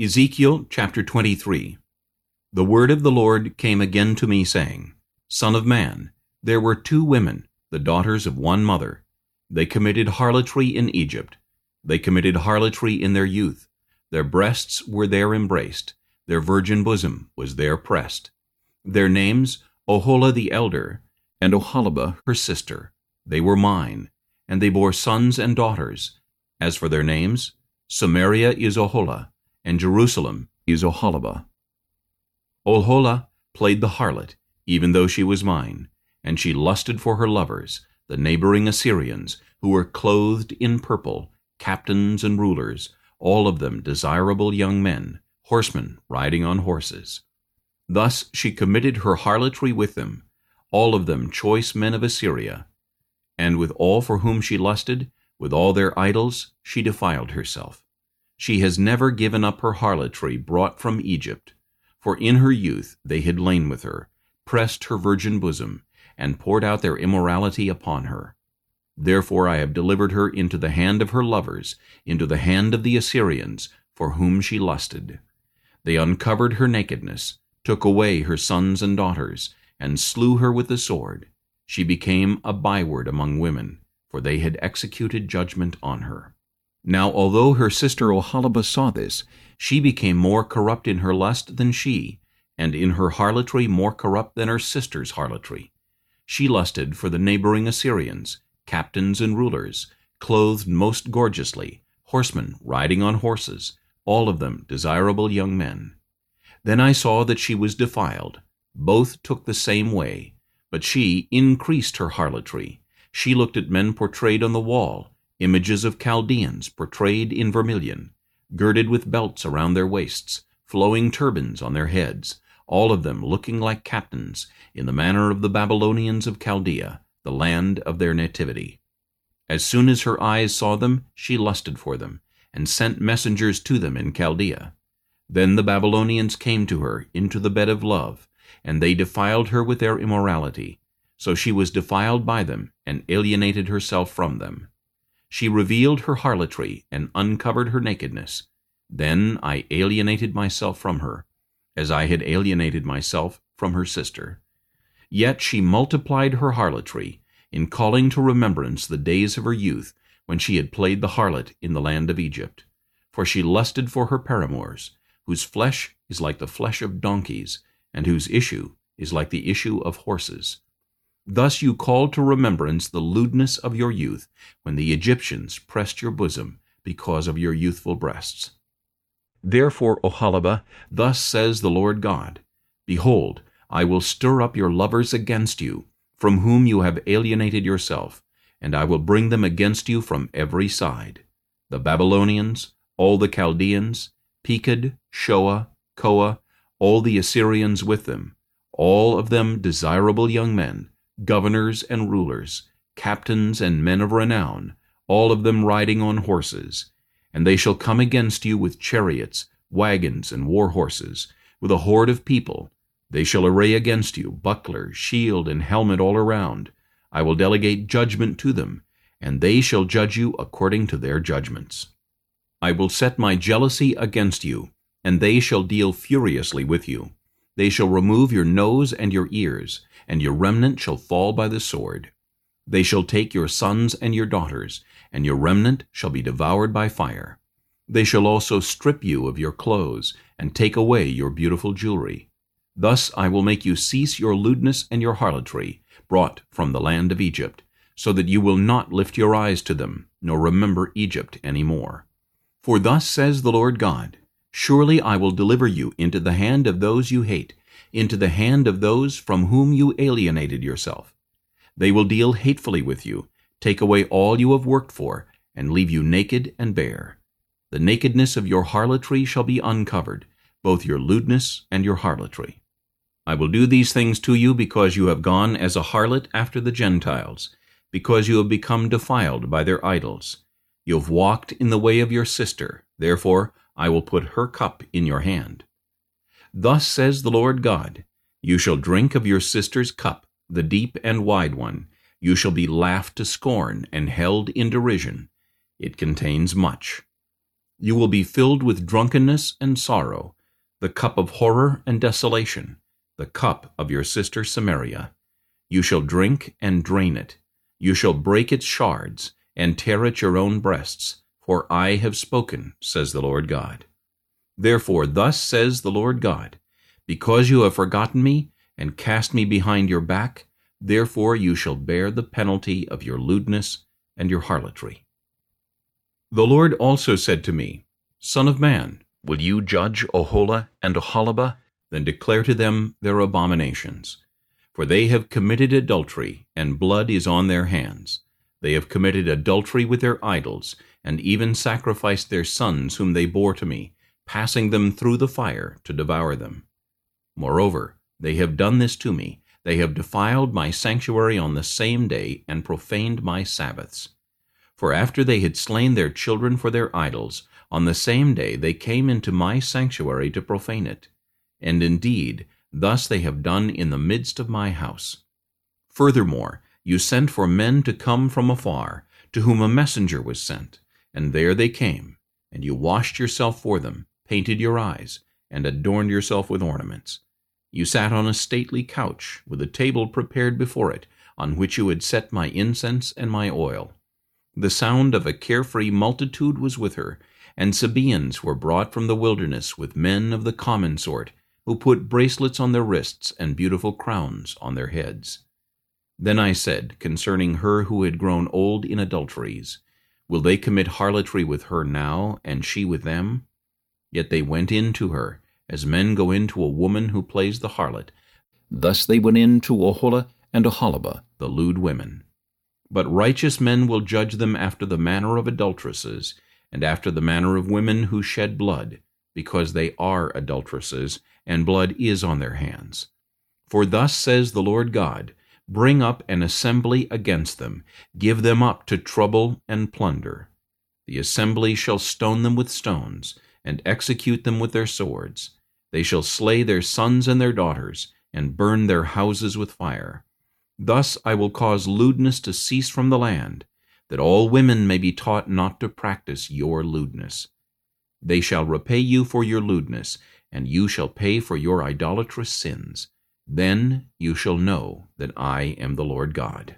Ezekiel chapter 23 The word of the Lord came again to me, saying, Son of man, there were two women, the daughters of one mother. They committed harlotry in Egypt. They committed harlotry in their youth. Their breasts were there embraced. Their virgin bosom was there pressed. Their names, Oholah the elder, and Oholibah her sister. They were mine, and they bore sons and daughters. As for their names, Samaria is Oholah, and Jerusalem is Oholibah. Oholah played the harlot, even though she was mine, and she lusted for her lovers, the neighboring Assyrians, who were clothed in purple, captains and rulers, all of them desirable young men, horsemen riding on horses. Thus she committed her harlotry with them, all of them choice men of Assyria. And with all for whom she lusted, with all their idols, she defiled herself. She has never given up her harlotry brought from Egypt, for in her youth they had lain with her, pressed her virgin bosom, and poured out their immorality upon her. Therefore I have delivered her into the hand of her lovers, into the hand of the Assyrians, for whom she lusted. They uncovered her nakedness, took away her sons and daughters, and slew her with the sword. She became a byword among women, for they had executed judgment on her. Now although her sister Oholibah saw this, she became more corrupt in her lust than she, and in her harlotry more corrupt than her sister's harlotry. She lusted for the neighboring Assyrians, captains and rulers, clothed most gorgeously, horsemen riding on horses, all of them desirable young men. Then I saw that she was defiled. Both took the same way, but she increased her harlotry. She looked at men portrayed on the wall, images of Chaldeans portrayed in vermilion, girded with belts around their waists, flowing turbans on their heads, all of them looking like captains, in the manner of the Babylonians of Chaldea, the land of their nativity. As soon as her eyes saw them, she lusted for them, and sent messengers to them in Chaldea. Then the Babylonians came to her into the bed of love, and they defiled her with their immorality. So she was defiled by them, and alienated herself from them. She revealed her harlotry and uncovered her nakedness. Then I alienated myself from her, as I had alienated myself from her sister. Yet she multiplied her harlotry, in calling to remembrance the days of her youth, when she had played the harlot in the land of Egypt. For she lusted for her paramours, whose flesh is like the flesh of donkeys, and whose issue is like the issue of horses. Thus you called to remembrance the lewdness of your youth, when the Egyptians pressed your bosom because of your youthful breasts. Therefore, Oholibah, thus says the Lord God, Behold, I will stir up your lovers against you, from whom you have alienated yourself, and I will bring them against you from every side. The Babylonians, all the Chaldeans, Pekod, Shoa, Koa, all the Assyrians with them, all of them desirable young men, governors and rulers, captains and men of renown, all of them riding on horses. And they shall come against you with chariots, wagons, and war horses, with a horde of people. They shall array against you buckler, shield, and helmet all around. I will delegate judgment to them, and they shall judge you according to their judgments. I will set my jealousy against you, and they shall deal furiously with you. They shall remove your nose and your ears, and your remnant shall fall by the sword. They shall take your sons and your daughters, and your remnant shall be devoured by fire. They shall also strip you of your clothes, and take away your beautiful jewelry. Thus I will make you cease your lewdness and your harlotry, brought from the land of Egypt, so that you will not lift your eyes to them, nor remember Egypt any more. For thus says the Lord God, Surely I will deliver you into the hand of those you hate, into the hand of those from whom you alienated yourself. They will deal hatefully with you, take away all you have worked for, and leave you naked and bare. The nakedness of your harlotry shall be uncovered, both your lewdness and your harlotry. I will do these things to you because you have gone as a harlot after the Gentiles, because you have become defiled by their idols. You have walked in the way of your sister, therefore I will put her cup in your hand. Thus says the Lord God, You shall drink of your sister's cup, the deep and wide one. You shall be laughed to scorn and held in derision. It contains much. You will be filled with drunkenness and sorrow, the cup of horror and desolation, the cup of your sister Samaria. You shall drink and drain it. You shall break its shards, and tear at your own breasts, for I have spoken, says the Lord God. Therefore thus says the Lord God, Because you have forgotten me, and cast me behind your back, therefore you shall bear the penalty of your lewdness and your harlotry. The Lord also said to me, Son of man, will you judge Oholah and Oholibah? Then declare to them their abominations. For they have committed adultery, and blood is on their hands. They have committed adultery with their idols, and even sacrificed their sons whom they bore to me, passing them through the fire to devour them. Moreover, they have done this to me. They have defiled my sanctuary on the same day, and profaned my Sabbaths. For after they had slain their children for their idols, on the same day they came into my sanctuary to profane it. And indeed, thus they have done in the midst of my house. Furthermore, you sent for men to come from afar, to whom a messenger was sent, and there they came, and you washed yourself for them, painted your eyes, and adorned yourself with ornaments. You sat on a stately couch, with a table prepared before it, on which you had set my incense and my oil. The sound of a carefree multitude was with her, and Sabaeans were brought from the wilderness with men of the common sort, who put bracelets on their wrists and beautiful crowns on their heads. Then I said concerning her who had grown old in adulteries, Will they commit harlotry with her now, and she with them? Yet they went in to her, as men go in to a woman who plays the harlot. Thus they went in to Oholah and Oholibah, the lewd women. But righteous men will judge them after the manner of adulteresses, and after the manner of women who shed blood, because they are adulteresses, and blood is on their hands. For thus says the Lord God, Bring up an assembly against them, give them up to trouble and plunder. The assembly shall stone them with stones, and execute them with their swords. They shall slay their sons and their daughters, and burn their houses with fire. Thus I will cause lewdness to cease from the land, that all women may be taught not to practice your lewdness. They shall repay you for your lewdness, and you shall pay for your idolatrous sins. Then you shall know that I am the Lord God.